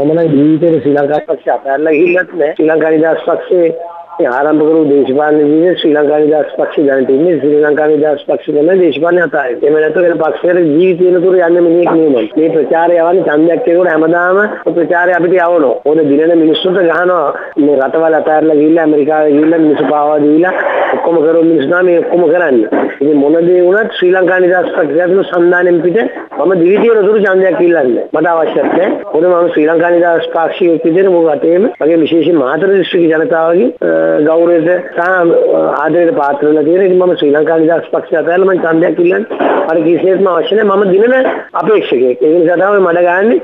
මම නම් ජීවිතේ ශ්‍රී ලංකා පක්ෂය අතහැරලා ගිහිල්ලත් නෑ ශ්‍රී ලංකා නිදහස් පක්ෂයේ ආරම්භ කරු දේශපාලන විදිහට ශ්‍රී ලංකා නිදහස් පක්ෂය දැනට ඉන්නේ ශ්‍රී ලංකා නිදහස් පක්ෂය ගැන දේශපාලන අතයි. එහෙම නැත්නම් වෙන පක්ෂයකට ජීවිතේන තුර යන්නේ මිනිහෙක් නෙමෙයි. මේ ප්‍රචාරය යවන්නේ ඡන්දයක් කෙනෙකුට හැමදාම ප්‍රචාරය අපිට යවනවා. ඕන දිනන මිනිස්සුන්ට ගහනවා මේ රටවල් අතහැරලා ගිහිල්ලා ඇමරිකාවේ ගිහිල්ලා මිනිස්සු පාවා දීලා ඔක්කොම කරෝ මිනිස්සු නම් මේ ඔක්කොම කරන්නේ. ඉතින් මොන දේ වුණත් ශ්‍රී ලංකා නිදහස් පක්ෂයට සම්දානෙන් පිට මම දිවිතියන තුරු ඡන්දයක් ඉල්ලන්නේ. මට අවශ්‍යත් නැහැ. මොකද මම ශ්‍රී ලංකා නිදහස් පක්ෂයේ විදිහට මොකද රටේම මගේ විශේෂ මාතෘ දිස්ත්‍රික්ක ජනතාවගේ ගෞරවයට සහ ආදරයට පාත්‍ර වෙලා තියෙන. ඉතින් මම ශ්‍රී ලංකා නිදහස් පක්ෂය අතහැරලා මම ඡන්දයක් ඉල්ලන්නේ. අර කිසිසේත්ම අවශ්‍ය නැහැ. මම දිනන අපේක්ෂකයෙක්. ඒ නිසා තමයි මඩ ගන්නේ